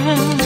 tidak